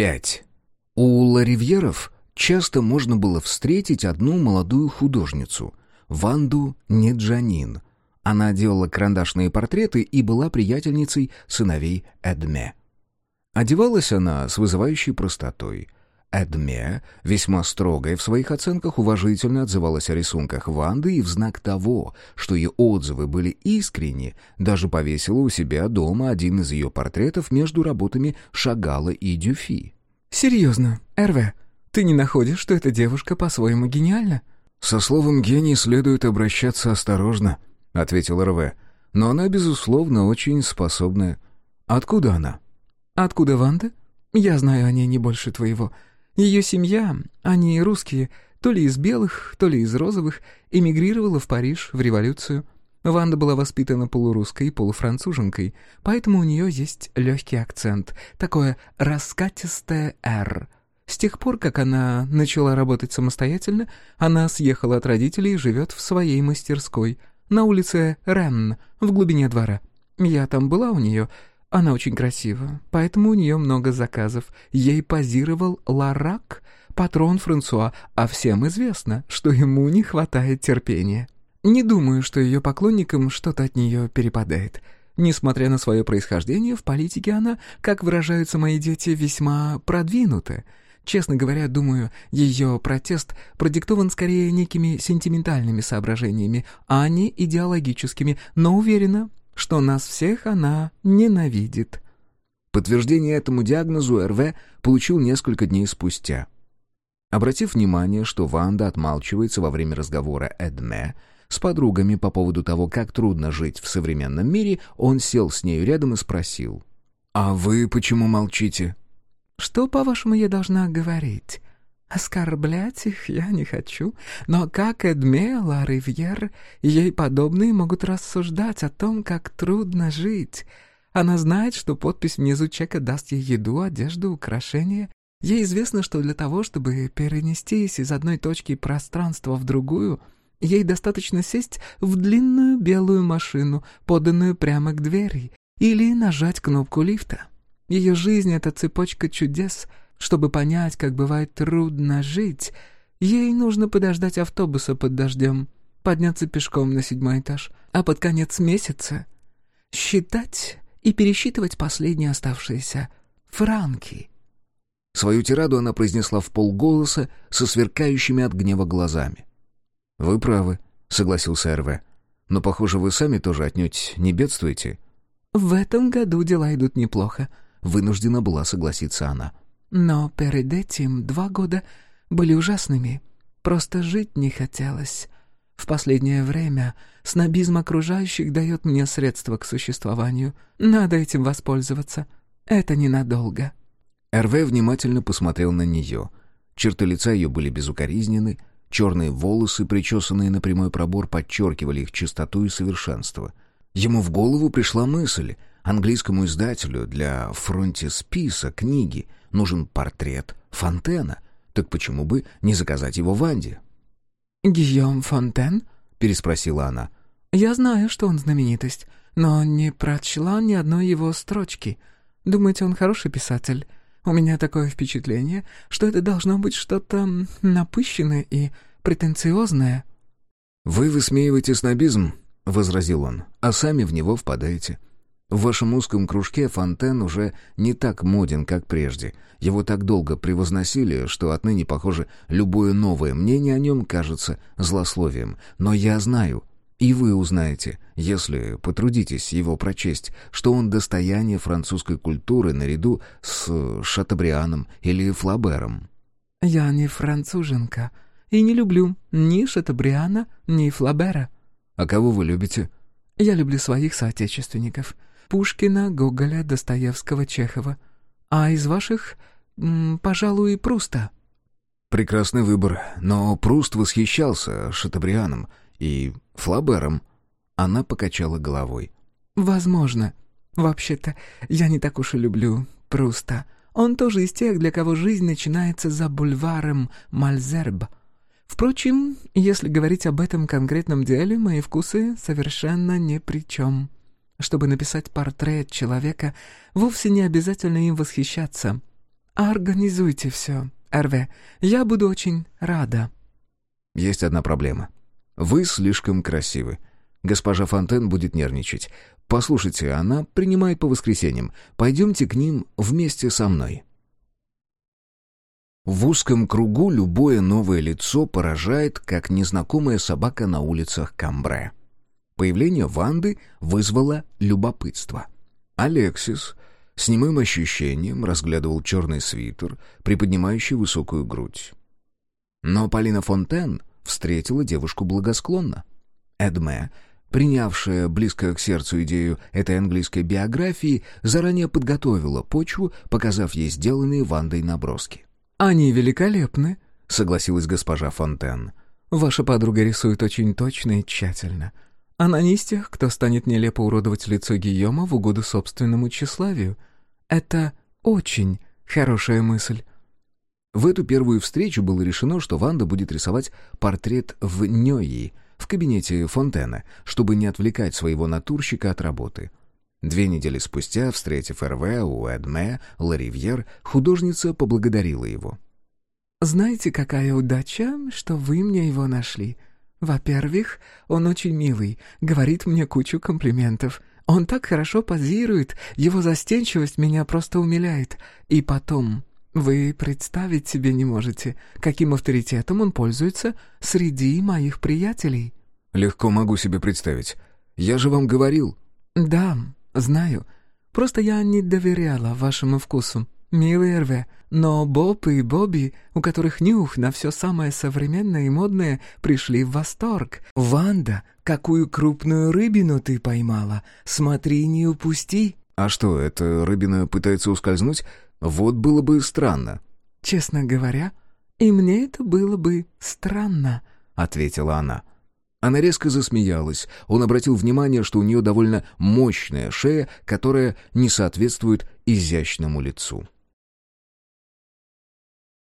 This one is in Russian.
5. У Ларивьеров часто можно было встретить одну молодую художницу, Ванду Неджанин. Она делала карандашные портреты и была приятельницей сыновей Эдме. Одевалась она с вызывающей простотой. Эдме, весьма строгая в своих оценках, уважительно отзывалась о рисунках Ванды и в знак того, что ее отзывы были искренни, даже повесила у себя дома один из ее портретов между работами Шагала и Дюфи. «Серьезно, РВ, ты не находишь, что эта девушка по-своему гениальна?» «Со словом «гений» следует обращаться осторожно», — ответил РВ. «Но она, безусловно, очень способная. Откуда она?» «Откуда Ванда? Я знаю о ней не больше твоего. Ее семья, они русские, то ли из белых, то ли из розовых, эмигрировала в Париж в революцию. Ванда была воспитана полурусской и полуфранцуженкой, поэтому у нее есть легкий акцент, такое раскатистое «р». С тех пор, как она начала работать самостоятельно, она съехала от родителей и живет в своей мастерской, на улице Ренн, в глубине двора. Я там была у нее, она очень красива, поэтому у нее много заказов. Ей позировал Ларак, патрон Франсуа, а всем известно, что ему не хватает терпения. Не думаю, что ее поклонникам что-то от нее перепадает. Несмотря на свое происхождение, в политике она, как выражаются мои дети, весьма продвинута. Честно говоря, думаю, ее протест продиктован скорее некими сентиментальными соображениями, а не идеологическими, но уверена, что нас всех она ненавидит. Подтверждение этому диагнозу РВ получил несколько дней спустя. Обратив внимание, что Ванда отмалчивается во время разговора Эдме с подругами по поводу того, как трудно жить в современном мире, он сел с нею рядом и спросил. «А вы почему молчите?» «Что, по-вашему, я должна говорить?» Оскорблять их я не хочу, но как Эдме Ла Ривьер, ей подобные могут рассуждать о том, как трудно жить. Она знает, что подпись внизу чека даст ей еду, одежду, украшения. Ей известно, что для того, чтобы перенестись из одной точки пространства в другую, ей достаточно сесть в длинную белую машину, поданную прямо к двери, или нажать кнопку лифта. Ее жизнь — это цепочка чудес — чтобы понять, как бывает трудно жить, ей нужно подождать автобуса под дождем, подняться пешком на седьмой этаж, а под конец месяца считать и пересчитывать последние оставшиеся франки. Свою тираду она произнесла в полголоса со сверкающими от гнева глазами. «Вы правы», — согласился РВ. «Но, похоже, вы сами тоже отнюдь не бедствуете». «В этом году дела идут неплохо», — вынуждена была согласиться она. Но перед этим два года были ужасными. Просто жить не хотелось. В последнее время снобизм окружающих дает мне средства к существованию. Надо этим воспользоваться. Это ненадолго». РВ внимательно посмотрел на нее. Черты лица ее были безукоризнены, черные волосы, причесанные на прямой пробор, подчеркивали их чистоту и совершенство. Ему в голову пришла мысль — Английскому издателю для фронтисписа книги нужен портрет Фонтена. Так почему бы не заказать его Ванде? «Гийом Фонтен?» — переспросила она. «Я знаю, что он знаменитость, но не прочла ни одной его строчки. Думаете, он хороший писатель? У меня такое впечатление, что это должно быть что-то напыщенное и претенциозное». «Вы высмеиваете снобизм», — возразил он, — «а сами в него впадаете». В вашем узком кружке Фонтен уже не так моден, как прежде. Его так долго превозносили, что отныне, похоже, любое новое мнение о нем кажется злословием. Но я знаю, и вы узнаете, если потрудитесь его прочесть, что он достояние французской культуры наряду с Шатабрианом или Флабером. «Я не француженка и не люблю ни Шатабриана, ни Флабера». «А кого вы любите?» «Я люблю своих соотечественников». Пушкина, Гоголя, Достоевского, Чехова. А из ваших, пожалуй, Пруста». «Прекрасный выбор, но Пруст восхищался Шатабрианом и Флабером». Она покачала головой. «Возможно. Вообще-то, я не так уж и люблю Пруста. Он тоже из тех, для кого жизнь начинается за бульваром Мальзерб. Впрочем, если говорить об этом конкретном деле, мои вкусы совершенно ни при чем». Чтобы написать портрет человека, вовсе не обязательно им восхищаться. Организуйте все, Эрве. Я буду очень рада». «Есть одна проблема. Вы слишком красивы. Госпожа Фонтен будет нервничать. Послушайте, она принимает по воскресеньям. Пойдемте к ним вместе со мной». В узком кругу любое новое лицо поражает, как незнакомая собака на улицах Камбре. Появление Ванды вызвало любопытство. Алексис с немым ощущением разглядывал черный свитер, приподнимающий высокую грудь. Но Полина Фонтен встретила девушку благосклонно. Эдме, принявшая близко к сердцу идею этой английской биографии, заранее подготовила почву, показав ей сделанные Вандой наброски. «Они великолепны», — согласилась госпожа Фонтен. «Ваша подруга рисует очень точно и тщательно. Она не из тех, кто станет нелепо уродовать лицо Гийома в угоду собственному тщеславию. Это очень хорошая мысль». В эту первую встречу было решено, что Ванда будет рисовать портрет в Нёи, в кабинете Фонтена, чтобы не отвлекать своего натурщика от работы. Две недели спустя, встретив РВ у Эдме, Ларивьер, художница поблагодарила его. «Знаете, какая удача, что вы мне его нашли. Во-первых, он очень милый, говорит мне кучу комплиментов. Он так хорошо позирует, его застенчивость меня просто умиляет. И потом, вы представить себе не можете, каким авторитетом он пользуется среди моих приятелей». «Легко могу себе представить. Я же вам говорил». «Да, «Знаю. Просто я не доверяла вашему вкусу, милый Эрве. Но Боб и Бобби, у которых нюх на все самое современное и модное, пришли в восторг. Ванда, какую крупную рыбину ты поймала. Смотри, не упусти». «А что, эта рыбина пытается ускользнуть? Вот было бы странно». «Честно говоря, и мне это было бы странно», — ответила она. Она резко засмеялась. Он обратил внимание, что у нее довольно мощная шея, которая не соответствует изящному лицу.